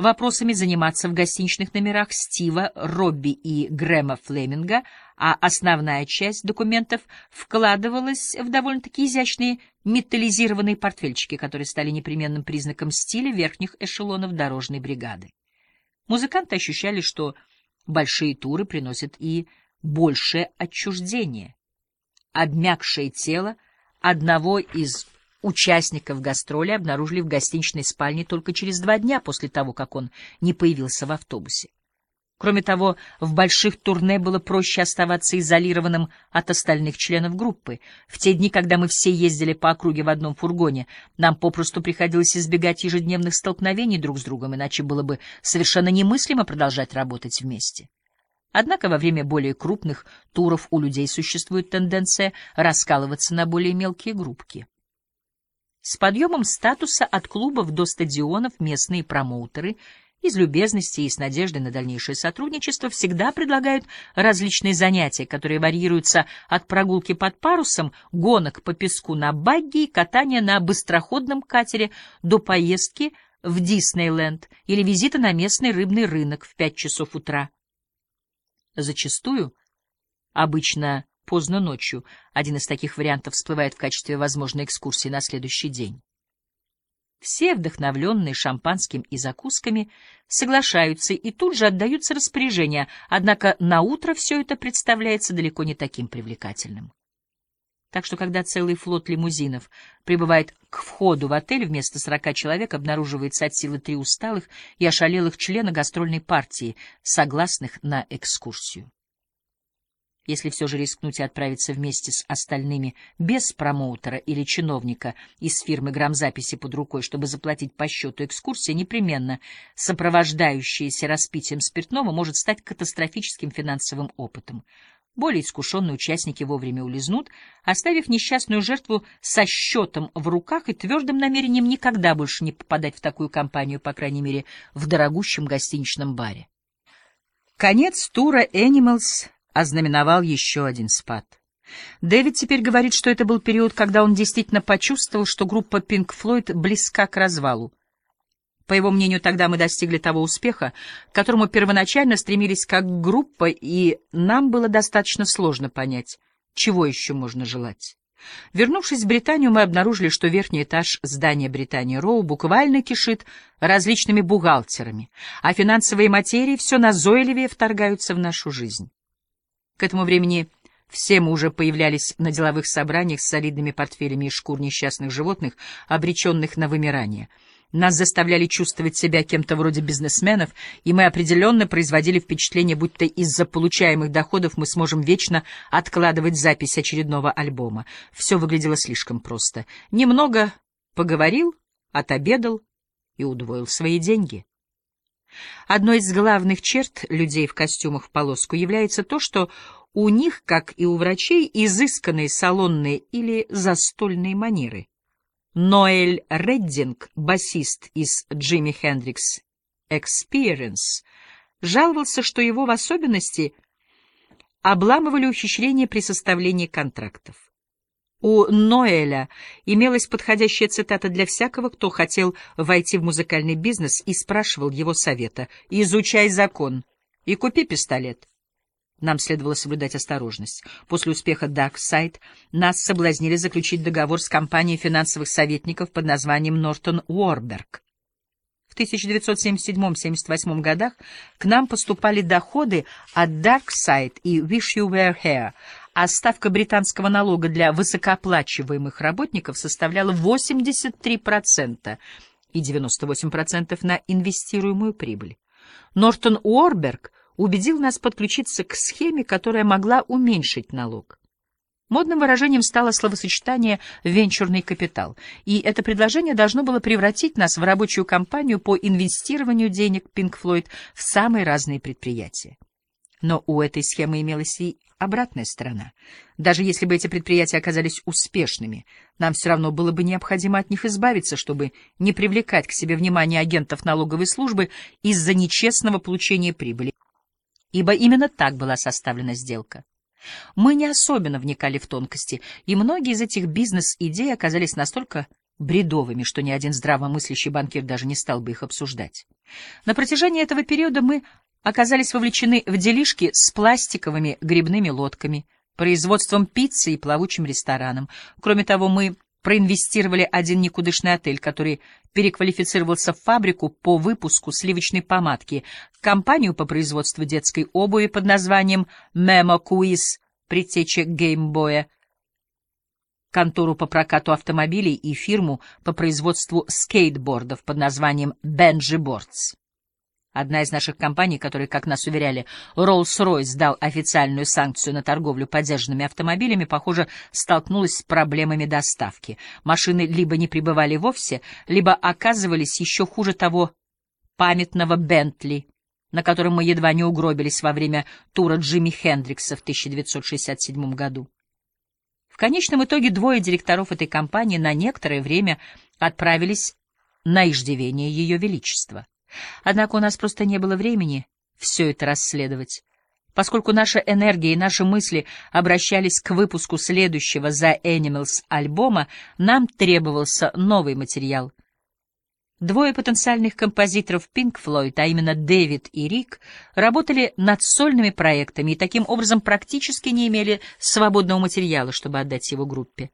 вопросами заниматься в гостиничных номерах Стива, Робби и Грэма Флеминга, а основная часть документов вкладывалась в довольно-таки изящные металлизированные портфельчики, которые стали непременным признаком стиля верхних эшелонов дорожной бригады. Музыканты ощущали, что большие туры приносят и большее отчуждение. Обмякшее тело одного из участников гастроли обнаружили в гостиничной спальне только через два дня после того, как он не появился в автобусе. Кроме того, в больших турне было проще оставаться изолированным от остальных членов группы. В те дни, когда мы все ездили по округе в одном фургоне, нам попросту приходилось избегать ежедневных столкновений друг с другом, иначе было бы совершенно немыслимо продолжать работать вместе. Однако во время более крупных туров у людей существует тенденция раскалываться на более мелкие группки. С подъемом статуса от клубов до стадионов местные промоутеры из любезности и с надеждой на дальнейшее сотрудничество всегда предлагают различные занятия, которые варьируются от прогулки под парусом, гонок по песку на багги и катания на быстроходном катере до поездки в Диснейленд или визита на местный рыбный рынок в пять часов утра. Зачастую, обычно поздно ночью, один из таких вариантов всплывает в качестве возможной экскурсии на следующий день. Все, вдохновленные шампанским и закусками, соглашаются и тут же отдаются распоряжения, однако на утро все это представляется далеко не таким привлекательным. Так что, когда целый флот лимузинов прибывает к входу в отель, вместо сорока человек обнаруживается от силы три усталых и ошалелых члена гастрольной партии, согласных на экскурсию. Если все же рискнуть и отправиться вместе с остальными без промоутера или чиновника из фирмы грамзаписи под рукой, чтобы заплатить по счету экскурсия, непременно сопровождающаяся распитием спиртного, может стать катастрофическим финансовым опытом. Более искушенные участники вовремя улизнут, оставив несчастную жертву со счетом в руках и твердым намерением никогда больше не попадать в такую компанию, по крайней мере, в дорогущем гостиничном баре. Конец тура «Animals» ознаменовал еще один спад. Дэвид теперь говорит, что это был период, когда он действительно почувствовал, что группа Pink Floyd близка к развалу. По его мнению, тогда мы достигли того успеха, к которому первоначально стремились как группа, и нам было достаточно сложно понять, чего еще можно желать. Вернувшись в Британию, мы обнаружили, что верхний этаж здания Британии Роу буквально кишит различными бухгалтерами, а финансовые материи все назойливее вторгаются в нашу жизнь. К этому времени все мы уже появлялись на деловых собраниях с солидными портфелями из шкур несчастных животных, обреченных на вымирание. Нас заставляли чувствовать себя кем-то вроде бизнесменов, и мы определенно производили впечатление, будто из-за получаемых доходов мы сможем вечно откладывать запись очередного альбома. Все выглядело слишком просто. Немного поговорил, отобедал и удвоил свои деньги. Одной из главных черт людей в костюмах в полоску является то, что у них, как и у врачей, изысканные салонные или застольные манеры. Ноэль Реддинг, басист из Джимми Хендрикс Experience, жаловался, что его в особенности обламывали ухищрения при составлении контрактов. У Ноэля имелась подходящая цитата для всякого, кто хотел войти в музыкальный бизнес и спрашивал его совета. «Изучай закон и купи пистолет». Нам следовало соблюдать осторожность. После успеха Dark Side нас соблазнили заключить договор с компанией финансовых советников под названием Нортон Уорберг. В 1977-78 годах к нам поступали доходы от Dark Side и Wish You Were Here, а ставка британского налога для высокооплачиваемых работников составляла 83% и 98% на инвестируемую прибыль. Нортон Уорберг убедил нас подключиться к схеме, которая могла уменьшить налог. Модным выражением стало словосочетание «венчурный капитал», и это предложение должно было превратить нас в рабочую компанию по инвестированию денег Pink Floyd в самые разные предприятия. Но у этой схемы имелась и обратная сторона. Даже если бы эти предприятия оказались успешными, нам все равно было бы необходимо от них избавиться, чтобы не привлекать к себе внимание агентов налоговой службы из-за нечестного получения прибыли. Ибо именно так была составлена сделка. Мы не особенно вникали в тонкости, и многие из этих бизнес-идей оказались настолько бредовыми, что ни один здравомыслящий банкир даже не стал бы их обсуждать. На протяжении этого периода мы оказались вовлечены в делишки с пластиковыми грибными лодками, производством пиццы и плавучим рестораном. Кроме того, мы проинвестировали один никудышный отель, который переквалифицировался в фабрику по выпуску сливочной помадки, компанию по производству детской обуви под названием «Memo Quiz», предтеча геймбоя, контору по прокату автомобилей и фирму по производству скейтбордов под названием «Benji Boards». Одна из наших компаний, которой, как нас уверяли, Rolls-Royce дал официальную санкцию на торговлю подержанными автомобилями, похоже, столкнулась с проблемами доставки. Машины либо не прибывали вовсе, либо оказывались еще хуже того памятного «Бентли», на котором мы едва не угробились во время тура Джимми Хендрикса в 1967 году. В конечном итоге двое директоров этой компании на некоторое время отправились на иждивение Ее Величества. Однако у нас просто не было времени все это расследовать. Поскольку наша энергия и наши мысли обращались к выпуску следующего за Animals альбома, нам требовался новый материал. Двое потенциальных композиторов Pink Floyd, а именно Дэвид и Рик, работали над сольными проектами и таким образом практически не имели свободного материала, чтобы отдать его группе.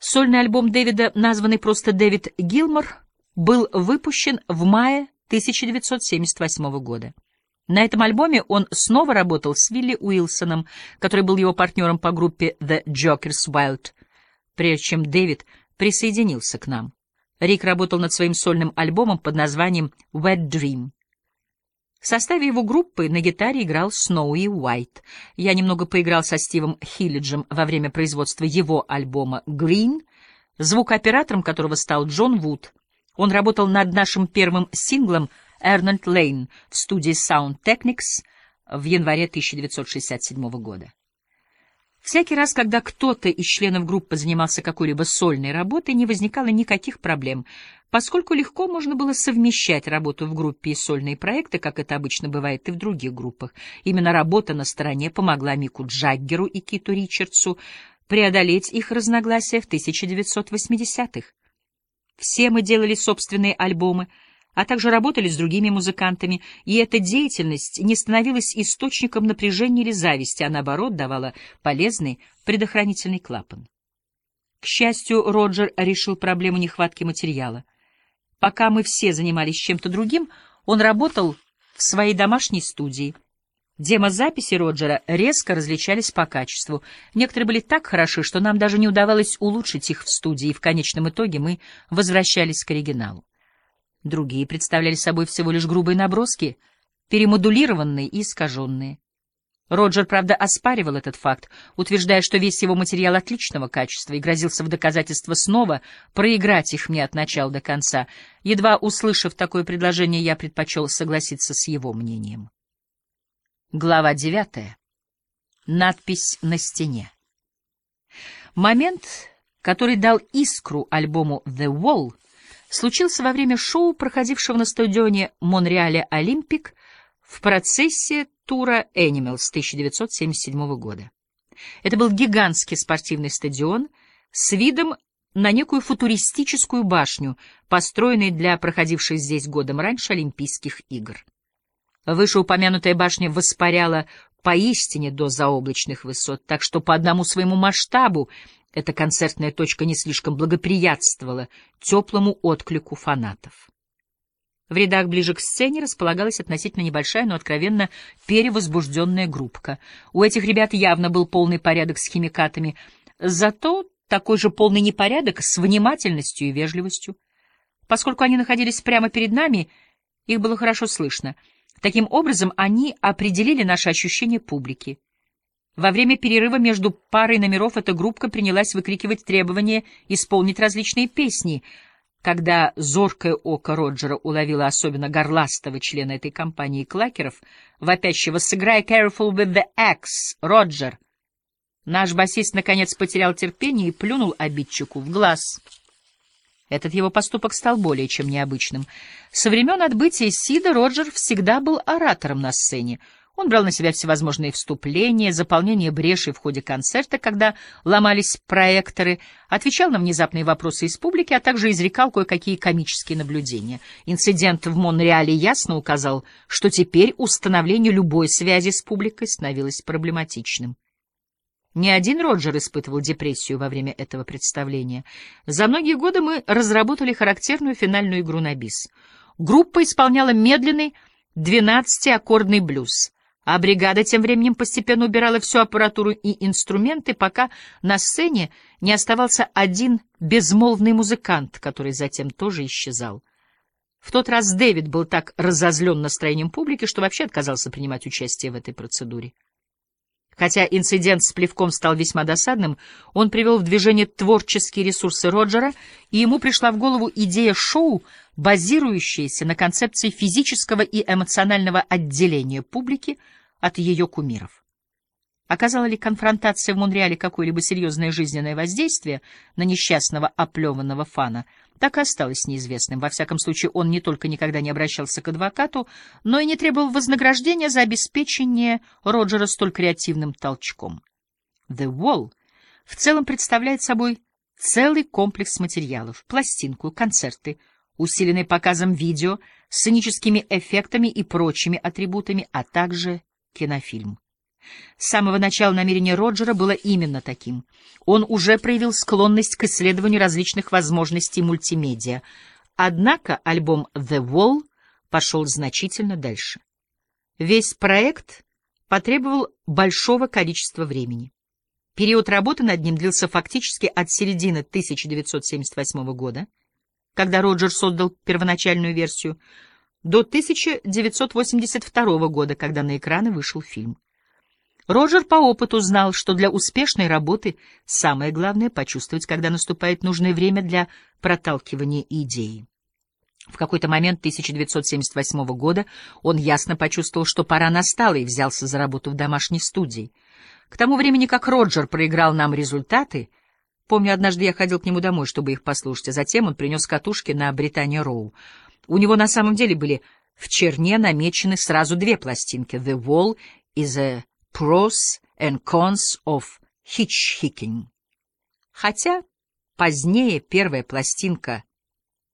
Сольный альбом Дэвида, названный просто «Дэвид Гилмор», был выпущен в мае 1978 года. На этом альбоме он снова работал с Вилли Уилсоном, который был его партнером по группе The Jokers Wild, прежде чем Дэвид присоединился к нам. Рик работал над своим сольным альбомом под названием Wet Dream. В составе его группы на гитаре играл Сноуи Уайт. Я немного поиграл со Стивом Хиллиджем во время производства его альбома Green, звукооператором которого стал Джон Вуд. Он работал над нашим первым синглом «Эрнольд Лейн» в студии Sound Technics в январе 1967 года. Всякий раз, когда кто-то из членов группы занимался какой-либо сольной работой, не возникало никаких проблем, поскольку легко можно было совмещать работу в группе и сольные проекты, как это обычно бывает и в других группах. Именно работа на стороне помогла Мику Джаггеру и Киту Ричардсу преодолеть их разногласия в 1980-х. Все мы делали собственные альбомы, а также работали с другими музыкантами, и эта деятельность не становилась источником напряжения или зависти, а наоборот давала полезный предохранительный клапан. К счастью, Роджер решил проблему нехватки материала. Пока мы все занимались чем-то другим, он работал в своей домашней студии — Демозаписи Роджера резко различались по качеству. Некоторые были так хороши, что нам даже не удавалось улучшить их в студии, и в конечном итоге мы возвращались к оригиналу. Другие представляли собой всего лишь грубые наброски, перемодулированные и искаженные. Роджер, правда, оспаривал этот факт, утверждая, что весь его материал отличного качества и грозился в доказательство снова проиграть их мне от начала до конца. Едва услышав такое предложение, я предпочел согласиться с его мнением. Глава девятая. Надпись на стене. Момент, который дал искру альбому «The Wall», случился во время шоу, проходившего на стадионе Монреаля «Олимпик» в процессе тура Animals 1977 года. Это был гигантский спортивный стадион с видом на некую футуристическую башню, построенный для проходивших здесь годом раньше Олимпийских игр. Вышеупомянутая башня воспаряла поистине до заоблачных высот, так что по одному своему масштабу эта концертная точка не слишком благоприятствовала теплому отклику фанатов. В рядах ближе к сцене располагалась относительно небольшая, но откровенно перевозбужденная группка. У этих ребят явно был полный порядок с химикатами, зато такой же полный непорядок с внимательностью и вежливостью. Поскольку они находились прямо перед нами, их было хорошо слышно — Таким образом, они определили наши ощущения публики. Во время перерыва между парой номеров эта группа принялась выкрикивать требования исполнить различные песни. Когда зоркое око Роджера уловило особенно горластого члена этой компании клакеров, вопящего «Сыграй careful with the axe, Роджер!», наш басист наконец потерял терпение и плюнул обидчику в глаз — этот его поступок стал более чем необычным. Со времен отбытия Сида Роджер всегда был оратором на сцене. Он брал на себя всевозможные вступления, заполнение брешей в ходе концерта, когда ломались проекторы, отвечал на внезапные вопросы из публики, а также изрекал кое-какие комические наблюдения. Инцидент в Монреале ясно указал, что теперь установление любой связи с публикой становилось проблематичным. Не один Роджер испытывал депрессию во время этого представления. За многие годы мы разработали характерную финальную игру на бис. Группа исполняла медленный 12-аккордный блюз — а бригада тем временем постепенно убирала всю аппаратуру и инструменты, пока на сцене не оставался один безмолвный музыкант, который затем тоже исчезал. В тот раз Дэвид был так разозлен настроением публики, что вообще отказался принимать участие в этой процедуре. Хотя инцидент с плевком стал весьма досадным, он привел в движение творческие ресурсы Роджера, и ему пришла в голову идея шоу, базирующаяся на концепции физического и эмоционального отделения публики от ее кумиров. Оказала ли конфронтация в Монреале какое-либо серьезное жизненное воздействие на несчастного оплеванного фана, так и осталось неизвестным. Во всяком случае, он не только никогда не обращался к адвокату, но и не требовал вознаграждения за обеспечение Роджера столь креативным толчком. «The Wall» в целом представляет собой целый комплекс материалов, пластинку, концерты, усиленный показом видео, сценическими эффектами и прочими атрибутами, а также кинофильм. С самого начала намерение Роджера было именно таким. Он уже проявил склонность к исследованию различных возможностей мультимедиа. Однако альбом «The Wall» пошел значительно дальше. Весь проект потребовал большого количества времени. Период работы над ним длился фактически от середины 1978 года, когда Роджер создал первоначальную версию, до 1982 года, когда на экраны вышел фильм. Роджер по опыту знал, что для успешной работы самое главное — почувствовать, когда наступает нужное время для проталкивания идеи. В какой-то момент 1978 года он ясно почувствовал, что пора настала, и взялся за работу в домашней студии. К тому времени, как Роджер проиграл нам результаты, помню, однажды я ходил к нему домой, чтобы их послушать, а затем он принес катушки на Британия Роу. У него на самом деле были в черне намечены сразу две пластинки — «The Wall» и «The Pros and Cons of Hitchhiking. Хотя позднее первая пластинка